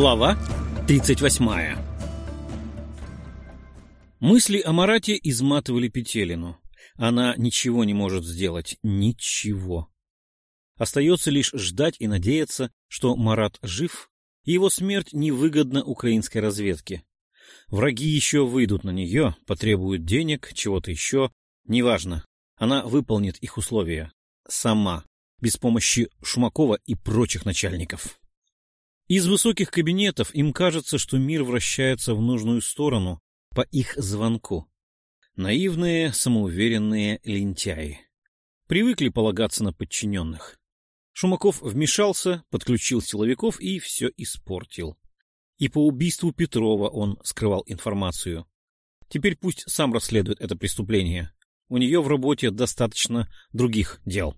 Глава 38 Мысли о Марате изматывали Петелину. Она ничего не может сделать. Ничего. Остается лишь ждать и надеяться, что Марат жив, и его смерть невыгодна украинской разведке. Враги еще выйдут на нее, потребуют денег, чего-то еще. Неважно. Она выполнит их условия. Сама. Без помощи Шумакова и прочих начальников. Из высоких кабинетов им кажется, что мир вращается в нужную сторону по их звонку. Наивные, самоуверенные лентяи. Привыкли полагаться на подчиненных. Шумаков вмешался, подключил силовиков и все испортил. И по убийству Петрова он скрывал информацию. Теперь пусть сам расследует это преступление. У нее в работе достаточно других дел.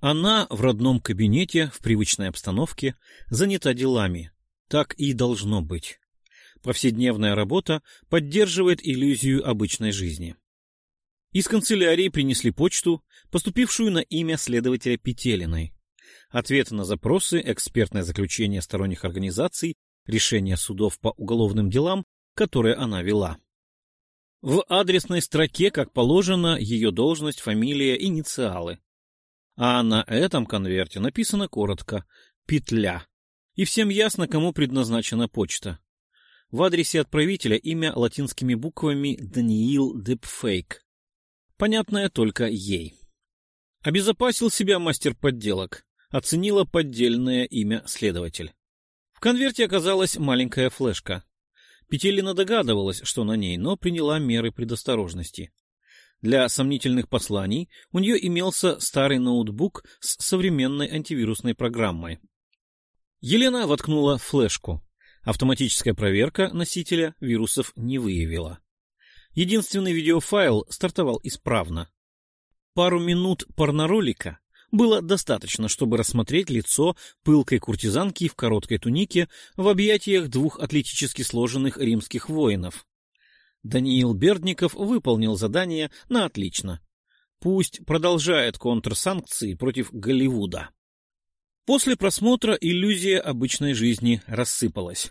Она в родном кабинете, в привычной обстановке, занята делами. Так и должно быть. Повседневная работа поддерживает иллюзию обычной жизни. Из канцелярии принесли почту, поступившую на имя следователя Петелиной. Ответы на запросы, экспертное заключение сторонних организаций, решения судов по уголовным делам, которые она вела. В адресной строке, как положено, ее должность, фамилия, инициалы а на этом конверте написано коротко «Петля». И всем ясно, кому предназначена почта. В адресе отправителя имя латинскими буквами Даниил Депфейк. Понятное только ей. Обезопасил себя мастер подделок. Оценила поддельное имя следователь. В конверте оказалась маленькая флешка. Петелина догадывалась, что на ней, но приняла меры предосторожности. Для сомнительных посланий у нее имелся старый ноутбук с современной антивирусной программой. Елена воткнула флешку. Автоматическая проверка носителя вирусов не выявила. Единственный видеофайл стартовал исправно. Пару минут порноролика было достаточно, чтобы рассмотреть лицо пылкой куртизанки в короткой тунике в объятиях двух атлетически сложенных римских воинов. Даниил Бердников выполнил задание на отлично. Пусть продолжает контрсанкции против Голливуда. После просмотра иллюзия обычной жизни рассыпалась.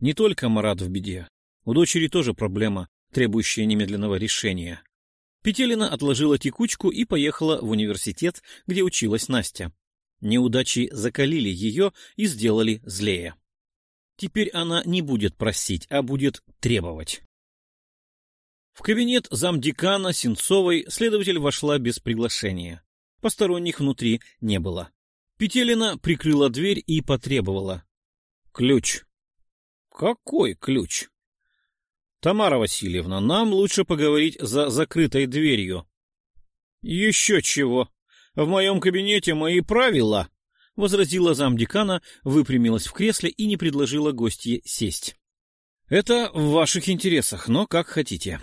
Не только Марат в беде. У дочери тоже проблема, требующая немедленного решения. Петелина отложила текучку и поехала в университет, где училась Настя. Неудачи закалили ее и сделали злее. Теперь она не будет просить, а будет требовать. В кабинет замдекана Сенцовой следователь вошла без приглашения. Посторонних внутри не было. Петелина прикрыла дверь и потребовала. «Ключ». «Какой ключ?» «Тамара Васильевна, нам лучше поговорить за закрытой дверью». «Еще чего. В моем кабинете мои правила», — возразила замдекана, выпрямилась в кресле и не предложила гостье сесть. «Это в ваших интересах, но как хотите».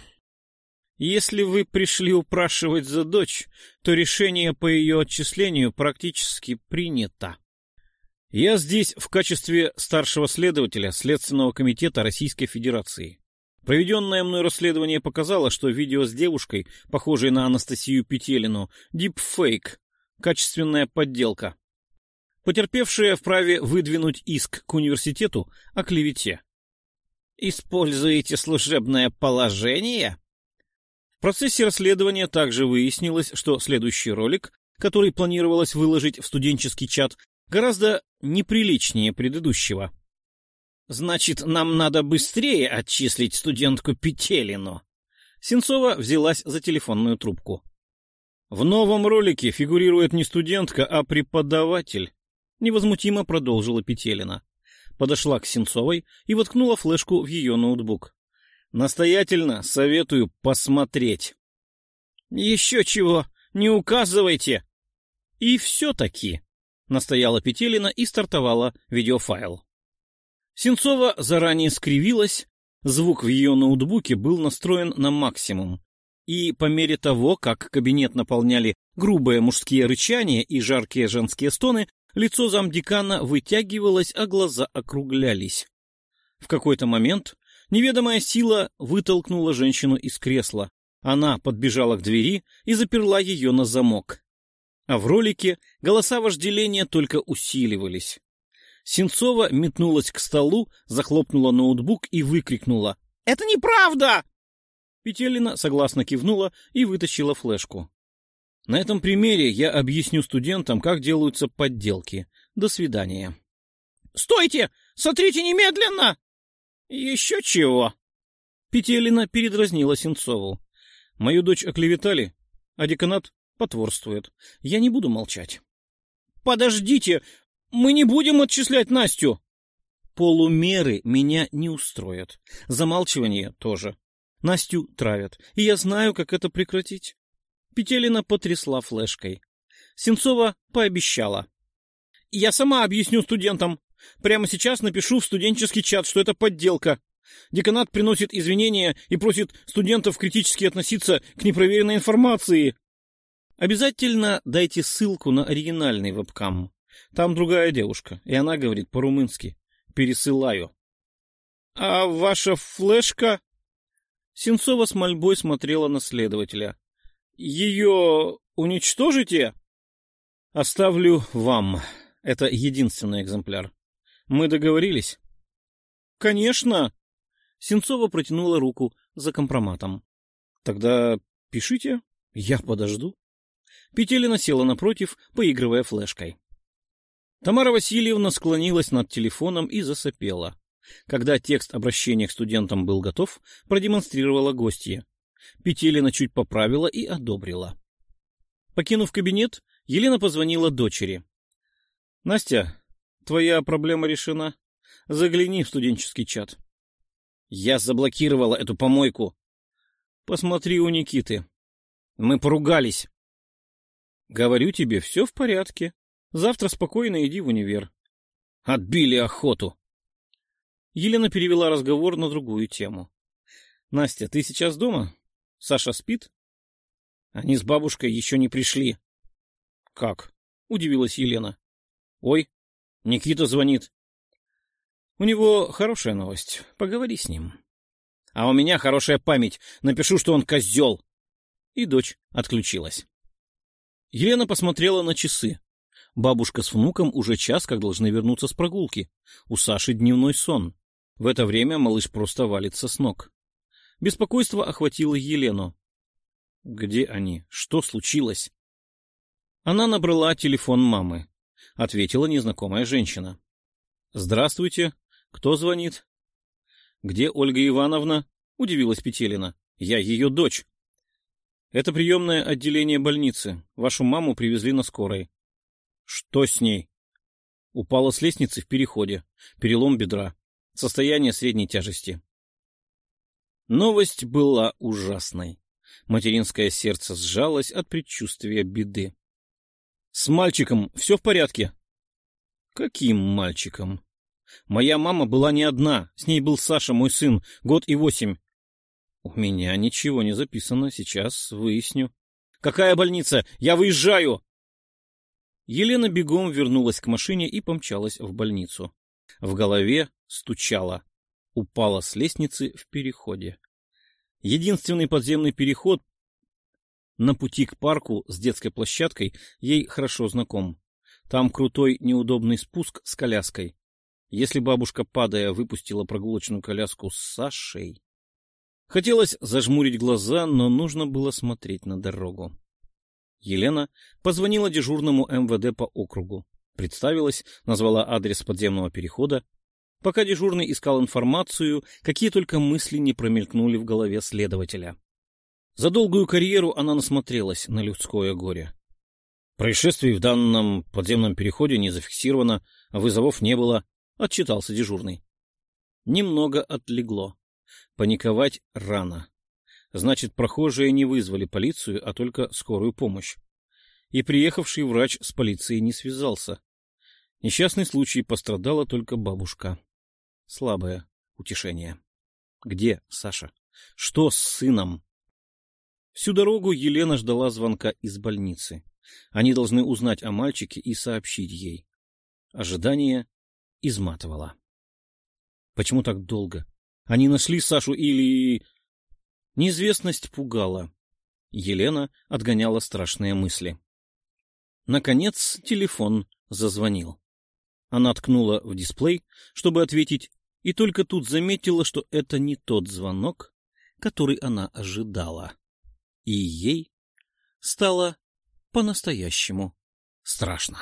Если вы пришли упрашивать за дочь, то решение по ее отчислению практически принято. Я здесь в качестве старшего следователя Следственного комитета Российской Федерации. Проведенное мной расследование показало, что видео с девушкой, похожей на Анастасию Петелину, дипфейк, качественная подделка. Потерпевшая вправе выдвинуть иск к университету о клевете. «Используете служебное положение?» В процессе расследования также выяснилось, что следующий ролик, который планировалось выложить в студенческий чат, гораздо неприличнее предыдущего. «Значит, нам надо быстрее отчислить студентку Петелину». Сенцова взялась за телефонную трубку. «В новом ролике фигурирует не студентка, а преподаватель», — невозмутимо продолжила Петелина. Подошла к Сенцовой и воткнула флешку в ее ноутбук. Настоятельно советую посмотреть. Еще чего, не указывайте. И все-таки, настояла Петелина и стартовала видеофайл. Сенцова заранее скривилась, звук в ее ноутбуке был настроен на максимум. И по мере того, как кабинет наполняли грубые мужские рычания и жаркие женские стоны, лицо замдекана вытягивалось, а глаза округлялись. В какой-то момент Неведомая сила вытолкнула женщину из кресла. Она подбежала к двери и заперла ее на замок. А в ролике голоса вожделения только усиливались. Сенцова метнулась к столу, захлопнула ноутбук и выкрикнула. «Это неправда!» Петелина согласно кивнула и вытащила флешку. На этом примере я объясню студентам, как делаются подделки. До свидания. «Стойте! Смотрите немедленно!» «Еще чего?» Петелина передразнила Сенцову. «Мою дочь оклеветали, а деканат потворствует. Я не буду молчать». «Подождите! Мы не будем отчислять Настю!» «Полумеры меня не устроят. Замалчивание тоже. Настю травят, и я знаю, как это прекратить». Петелина потрясла флешкой. Сенцова пообещала. «Я сама объясню студентам. Прямо сейчас напишу в студенческий чат, что это подделка. Деканат приносит извинения и просит студентов критически относиться к непроверенной информации. Обязательно дайте ссылку на оригинальный вебкам. Там другая девушка, и она говорит по-румынски. Пересылаю. — А ваша флешка? Сенцова с мольбой смотрела на следователя. — Ее уничтожите? — Оставлю вам. Это единственный экземпляр. Мы договорились? — Конечно. Сенцова протянула руку за компроматом. — Тогда пишите, я подожду. Петелина села напротив, поигрывая флешкой. Тамара Васильевна склонилась над телефоном и засопела. Когда текст обращения к студентам был готов, продемонстрировала гостья. Петелина чуть поправила и одобрила. Покинув кабинет, Елена позвонила дочери. — Настя, твоя проблема решена. Загляни в студенческий чат. — Я заблокировала эту помойку. — Посмотри у Никиты. Мы поругались. — Говорю тебе, все в порядке. Завтра спокойно иди в универ. Отбили охоту. Елена перевела разговор на другую тему. — Настя, ты сейчас дома? Саша спит? — Они с бабушкой еще не пришли. — Как? — удивилась Елена. — Ой, Никита звонит. — У него хорошая новость. Поговори с ним. — А у меня хорошая память. Напишу, что он козел. И дочь отключилась. Елена посмотрела на часы. Бабушка с внуком уже час как должны вернуться с прогулки. У Саши дневной сон. В это время малыш просто валится с ног. Беспокойство охватило Елену. Где они? Что случилось? Она набрала телефон мамы. Ответила незнакомая женщина. Здравствуйте. Кто звонит? Где Ольга Ивановна? Удивилась Петелина. Я ее дочь. Это приемное отделение больницы. Вашу маму привезли на скорой. Что с ней? Упала с лестницы в переходе. Перелом бедра. Состояние средней тяжести. Новость была ужасной. Материнское сердце сжалось от предчувствия беды. — С мальчиком все в порядке? — Каким мальчиком? Моя мама была не одна, с ней был Саша, мой сын, год и восемь. У меня ничего не записано, сейчас выясню. — Какая больница? Я выезжаю! Елена бегом вернулась к машине и помчалась в больницу. В голове стучало. Упала с лестницы в переходе. Единственный подземный переход на пути к парку с детской площадкой ей хорошо знаком. Там крутой неудобный спуск с коляской. Если бабушка, падая, выпустила прогулочную коляску с Сашей... Хотелось зажмурить глаза, но нужно было смотреть на дорогу. Елена позвонила дежурному МВД по округу, представилась, назвала адрес подземного перехода. Пока дежурный искал информацию, какие только мысли не промелькнули в голове следователя. За долгую карьеру она насмотрелась на людское горе. Происшествий в данном подземном переходе не зафиксировано, а вызовов не было, отчитался дежурный. Немного отлегло. Паниковать рано. Значит, прохожие не вызвали полицию, а только скорую помощь. И приехавший врач с полицией не связался. Несчастный случай пострадала только бабушка. Слабое утешение. Где Саша? Что с сыном? Всю дорогу Елена ждала звонка из больницы. Они должны узнать о мальчике и сообщить ей. Ожидание изматывало. Почему так долго? Они нашли Сашу или... Неизвестность пугала. Елена отгоняла страшные мысли. Наконец телефон зазвонил. Она ткнула в дисплей, чтобы ответить, и только тут заметила, что это не тот звонок, который она ожидала. И ей стало по-настоящему страшно.